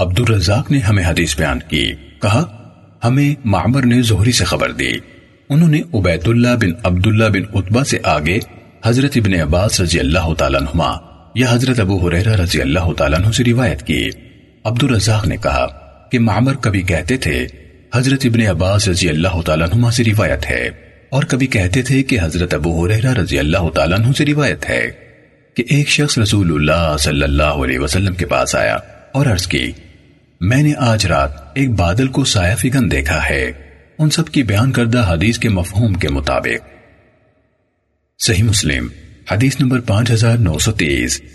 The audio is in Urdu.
عبد الرزاق نے ہمیں حدیث بیان کی۔ کہا، ہمیں معمر نے زہری سے خبر دی۔ انہوں نے عبید بن عبداللہ بن عطبہ سے آگے حضرت ابن عباس رضی اللہ تعالیٰ عنہما یا حضرت ابو حریرہ رضی اللہ تعالیٰ عنہ سے روایت کی۔ عبد الرزاق نے کہا کہ معمر کبھی کہتے تھے، حضرت ابن عباس رضی اللہ تعالیٰ عنہما سے روایت ہے۔ اور کبھی کہتے تھے کہ حضرت ابو حریرہ رضی اللہ تعالیٰ عنہ سے روایت ہے کہ ایک شخص رسول اللہ صلی اللہ علیہ وسلم کے پاس آیا اور عرض کی میں نے آج رات ایک بادل کو سایہ فگن دیکھا ہے۔ ان سب کی بیان کردہ حدیث کے مفہوم کے